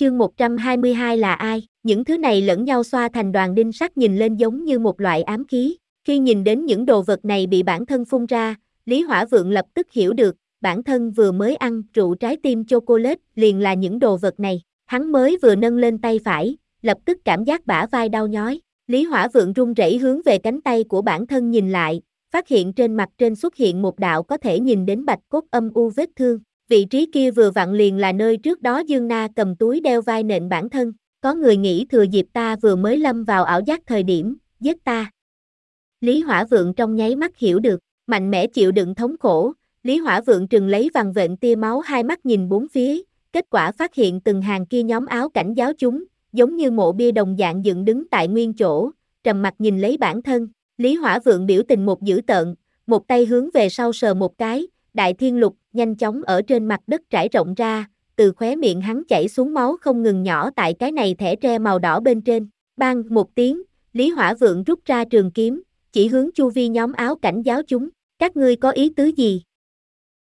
Chương 122 là ai? Những thứ này lẫn nhau xoa thành đoàn đinh sắt nhìn lên giống như một loại ám khí. Khi nhìn đến những đồ vật này bị bản thân phun ra, Lý Hỏa Vượng lập tức hiểu được, bản thân vừa mới ăn rượu trái tim chocolate liền là những đồ vật này. Hắn mới vừa nâng lên tay phải, lập tức cảm giác bả vai đau nhói. Lý Hỏa Vượng run rẩy hướng về cánh tay của bản thân nhìn lại, phát hiện trên mặt trên xuất hiện một đạo có thể nhìn đến bạch cốt âm u vết thương. Vị trí kia vừa vặn liền là nơi trước đó Dương Na cầm túi đeo vai nện bản thân. Có người nghĩ thừa dịp ta vừa mới lâm vào ảo giác thời điểm, giết ta. Lý Hỏa Vượng trong nháy mắt hiểu được, mạnh mẽ chịu đựng thống khổ, Lý Hỏa Vượng trừng lấy vằn vện tia máu hai mắt nhìn bốn phía, kết quả phát hiện từng hàng kia nhóm áo cảnh giáo chúng, giống như mộ bia đồng dạng dựng đứng tại nguyên chỗ, trầm mặt nhìn lấy bản thân, Lý Hỏa Vượng biểu tình một dữ tợn, một tay hướng về sau sờ một cái, đại thiên lục nhanh chóng ở trên mặt đất trải rộng ra, từ khóe miệng hắn chảy xuống máu không ngừng nhỏ tại cái này thẻ tre màu đỏ bên trên, bang một tiếng, Lý Hỏa Vượng rút ra trường kiếm, chỉ hướng chu vi nhóm áo cảnh giáo chúng, các ngươi có ý tứ gì?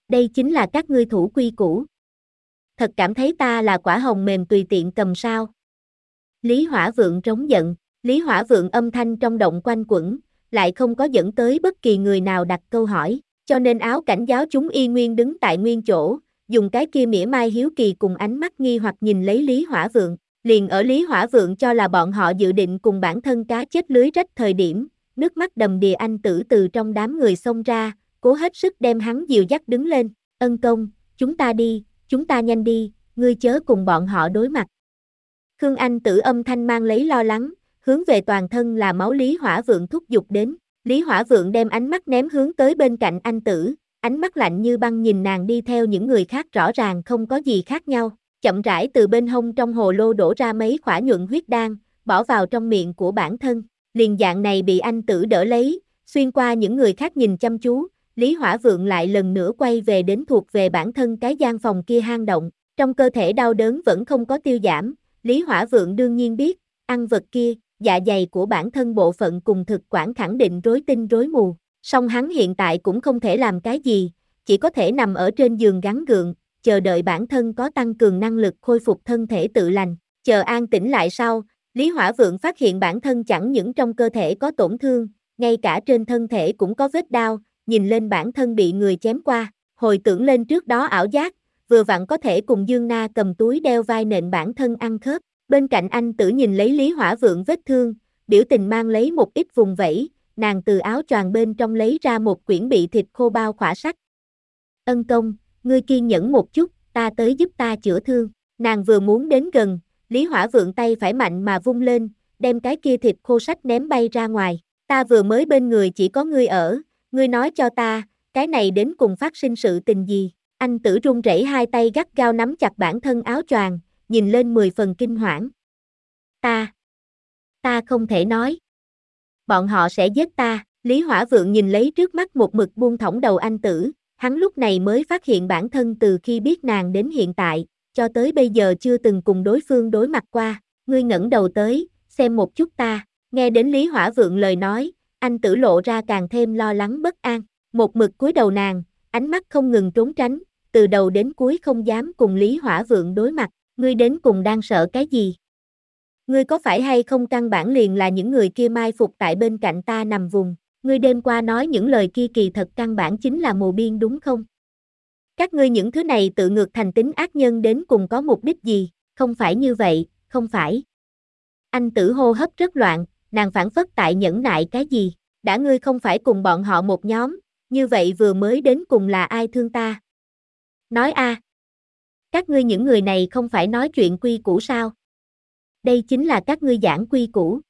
Đây chính là các ngươi thủ quy cũ. Thật cảm thấy ta là quả hồng mềm tùy tiện cầm sao. Lý Hỏa Vượng trống giận, Lý Hỏa Vượng âm thanh trong động quanh quẩn, lại không có dẫn tới bất kỳ người nào đặt câu hỏi, cho nên áo cảnh giáo chúng y nguyên đứng tại nguyên chỗ, dùng cái kia mỉa mai hiếu kỳ cùng ánh mắt nghi hoặc nhìn lấy Lý Hỏa Vượng, liền ở Lý Hỏa Vượng cho là bọn họ dự định cùng bản thân cá chết lưới rách thời điểm, nước mắt đầm đìa anh tử từ trong đám người xông ra, cố hết sức đem hắn dìu dắt đứng lên, ân công, chúng ta đi, chúng ta nhanh đi, ngươi chớ cùng bọn họ đối mặt. Khương Anh tử âm thanh mang lấy lo lắng, hướng về toàn thân là máu Lý Hỏa Vượng thúc giục đến. Lý Hỏa Vượng đem ánh mắt ném hướng tới bên cạnh anh tử, ánh mắt lạnh như băng nhìn nàng đi theo những người khác rõ ràng không có gì khác nhau, chậm rãi từ bên hông trong hồ lô đổ ra mấy khỏa nhuận huyết đan, bỏ vào trong miệng của bản thân, liền dạng này bị anh tử đỡ lấy, xuyên qua những người khác nhìn chăm chú, Lý Hỏa Vượng lại lần nữa quay về đến thuộc về bản thân cái gian phòng kia hang động, trong cơ thể đau đớn vẫn không có tiêu giảm, Lý Hỏa Vượng đương nhiên biết, ăn vật kia, dạ dày của bản thân bộ phận cùng thực quản khẳng định rối tinh rối mù, song hắn hiện tại cũng không thể làm cái gì, chỉ có thể nằm ở trên giường gắn gượng, chờ đợi bản thân có tăng cường năng lực khôi phục thân thể tự lành, chờ an tĩnh lại sau, Lý Hỏa Vượng phát hiện bản thân chẳng những trong cơ thể có tổn thương, ngay cả trên thân thể cũng có vết đau, nhìn lên bản thân bị người chém qua, hồi tưởng lên trước đó ảo giác, vừa vặn có thể cùng Dương Na cầm túi đeo vai nện bản thân ăn khớp, bên cạnh anh tử nhìn lấy Lý Hỏa Vượng vết thương, biểu tình mang lấy một ít vùng vẫy, nàng từ áo choàng bên trong lấy ra một quyển bị thịt khô bao khỏa sách. Ân công, ngươi kiên nhẫn một chút, ta tới giúp ta chữa thương, nàng vừa muốn đến gần, Lý Hỏa Vượng tay phải mạnh mà vung lên, đem cái kia thịt khô sách ném bay ra ngoài, ta vừa mới bên người chỉ có ngươi ở, ngươi nói cho ta, cái này đến cùng phát sinh sự tình gì? Anh tử run rẩy hai tay gắt gao nắm chặt bản thân áo choàng, nhìn lên mười phần kinh hoảng. Ta, ta không thể nói. Bọn họ sẽ giết ta, Lý Hỏa Vượng nhìn lấy trước mắt một mực buông thõng đầu anh tử, hắn lúc này mới phát hiện bản thân từ khi biết nàng đến hiện tại, cho tới bây giờ chưa từng cùng đối phương đối mặt qua, ngươi ngẩng đầu tới, xem một chút ta, nghe đến Lý Hỏa Vượng lời nói, anh tử lộ ra càng thêm lo lắng bất an, một mực cúi đầu nàng, ánh mắt không ngừng trốn tránh, từ đầu đến cuối không dám cùng Lý Hỏa Vượng đối mặt, ngươi đến cùng đang sợ cái gì? Ngươi có phải hay không căn bản liền là những người kia mai phục tại bên cạnh ta nằm vùng, ngươi đêm qua nói những lời kia kỳ thật căn bản chính là mù biên đúng không? Các ngươi những thứ này tự ngược thành tính ác nhân đến cùng có mục đích gì, không phải như vậy, không phải. Anh tử hô hấp rất loạn, nàng phản phất tại nhẫn nại cái gì, đã ngươi không phải cùng bọn họ một nhóm, như vậy vừa mới đến cùng là ai thương ta? Nói a, các ngươi những người này không phải nói chuyện quy củ sao? Đây chính là các ngươi giảng quy củ.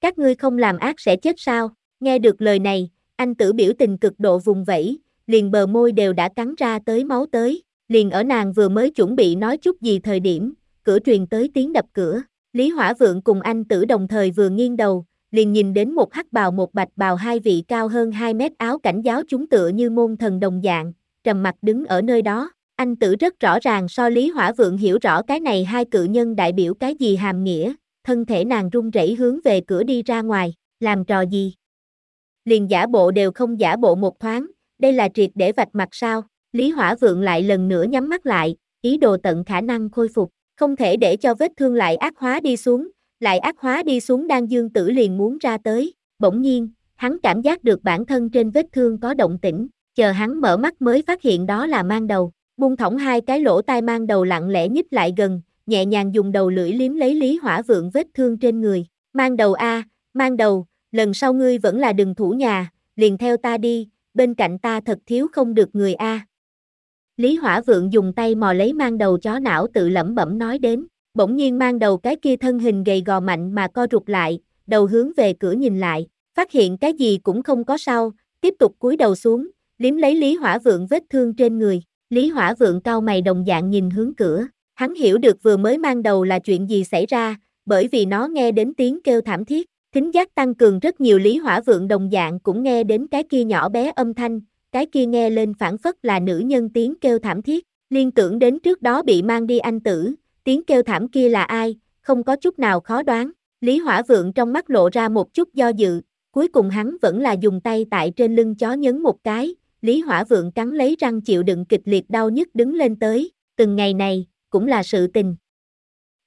Các ngươi không làm ác sẽ chết sao? Nghe được lời này, anh tử biểu tình cực độ vùng vẫy, liền bờ môi đều đã cắn ra tới máu tới, liền ở nàng vừa mới chuẩn bị nói chút gì thời điểm, cửa truyền tới tiếng đập cửa. Lý Hỏa Vượng cùng anh tử đồng thời vừa nghiêng đầu, liền nhìn đến một hắc bào một bạch bào hai vị cao hơn 2 mét áo cảnh giáo chúng tựa như môn thần đồng dạng, trầm mặt đứng ở nơi đó. Anh tử rất rõ ràng so Lý Hỏa Vượng hiểu rõ cái này hai cự nhân đại biểu cái gì hàm nghĩa, thân thể nàng run rẩy hướng về cửa đi ra ngoài, làm trò gì? Liền giả bộ đều không giả bộ một thoáng, đây là triệt để vạch mặt sao? Lý Hỏa Vượng lại lần nữa nhắm mắt lại, ý đồ tận khả năng khôi phục, không thể để cho vết thương lại ác hóa đi xuống, lại ác hóa đi xuống đang dương tử liền muốn ra tới, bỗng nhiên, hắn cảm giác được bản thân trên vết thương có động tĩnh, chờ hắn mở mắt mới phát hiện đó là mang đầu, buông thõng hai cái lỗ tai mang đầu lặng lẽ nhích lại gần, nhẹ nhàng dùng đầu lưỡi liếm lấy Lý Hỏa Vượng vết thương trên người, mang đầu a, mang đầu, lần sau ngươi vẫn là đừng thủ nhà, liền theo ta đi, bên cạnh ta thật thiếu không được người a. Lý Hỏa Vượng dùng tay mò lấy mang đầu chó não tự lẩm bẩm nói đến, bỗng nhiên mang đầu cái kia thân hình gầy gò mạnh mà co rụt lại, đầu hướng về cửa nhìn lại, phát hiện cái gì cũng không có sao, tiếp tục cúi đầu xuống, liếm lấy Lý Hỏa Vượng vết thương trên người, Lý Hỏa Vượng cau mày đồng dạng nhìn hướng cửa, hắn hiểu được vừa mới mang đầu là chuyện gì xảy ra, bởi vì nó nghe đến tiếng kêu thảm thiết, thính giác tăng cường rất nhiều Lý Hỏa Vượng đồng dạng cũng nghe đến cái kia nhỏ bé âm thanh, cái kia nghe lên phản phất là nữ nhân tiếng kêu thảm thiết, liên tưởng đến trước đó bị mang đi anh tử, tiếng kêu thảm kia là ai, không có chút nào khó đoán, Lý Hỏa Vượng trong mắt lộ ra một chút do dự, cuối cùng hắn vẫn là dùng tay tại trên lưng chó nhấn một cái, Lý Hỏa Vượng cắn lấy răng chịu đựng kịch liệt đau nhức đứng lên tới, từng ngày này, cũng là sự tình.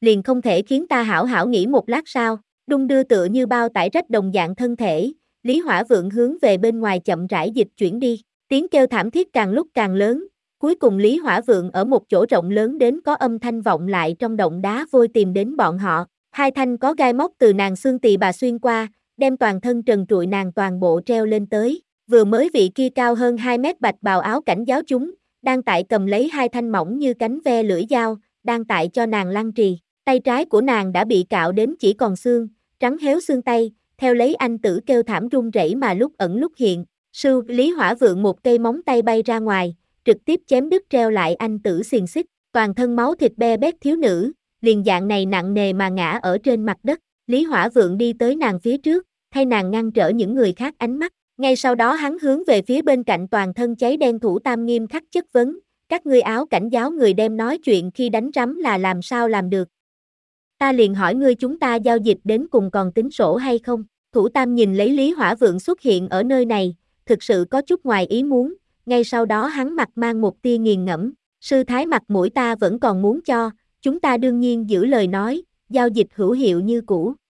Liền không thể khiến ta hảo hảo nghỉ một lát sao, đung đưa tựa như bao tải rách đồng dạng thân thể, Lý Hỏa Vượng hướng về bên ngoài chậm rãi dịch chuyển đi, tiếng kêu thảm thiết càng lúc càng lớn, cuối cùng Lý Hỏa Vượng ở một chỗ rộng lớn đến có âm thanh vọng lại trong động đá vôi tìm đến bọn họ, hai thanh có gai móc từ nàng xương tỳ bà xuyên qua, đem toàn thân trần trụi nàng toàn bộ treo lên tới, vừa mới vị kia cao hơn 2 mét bạch bào áo cảnh giáo chúng, đang tại cầm lấy hai thanh mỏng như cánh ve lưỡi dao, đang tại cho nàng lăn trì, tay trái của nàng đã bị cạo đến chỉ còn xương, trắng héo xương tay, theo lấy anh tử kêu thảm run rẩy mà lúc ẩn lúc hiện, sư Lý Hỏa Vượng một cây móng tay bay ra ngoài, trực tiếp chém đứt treo lại anh tử xiềng xích, toàn thân máu thịt be bét thiếu nữ, liền dạng này nặng nề mà ngã ở trên mặt đất, Lý Hỏa Vượng đi tới nàng phía trước, thay nàng ngăn trở những người khác ánh mắt, ngay sau đó hắn hướng về phía bên cạnh toàn thân cháy đen thủ tam nghiêm khắc chất vấn, các ngươi áo cảnh giáo người đem nói chuyện khi đánh rắm là làm sao làm được. Ta liền hỏi ngươi chúng ta giao dịch đến cùng còn tính sổ hay không, thủ tam nhìn lấy Lý Hỏa Vượng xuất hiện ở nơi này, thực sự có chút ngoài ý muốn, ngay sau đó hắn mặt mang một tia nghiền ngẫm, sư thái mặt mũi ta vẫn còn muốn cho, chúng ta đương nhiên giữ lời nói, giao dịch hữu hiệu như cũ,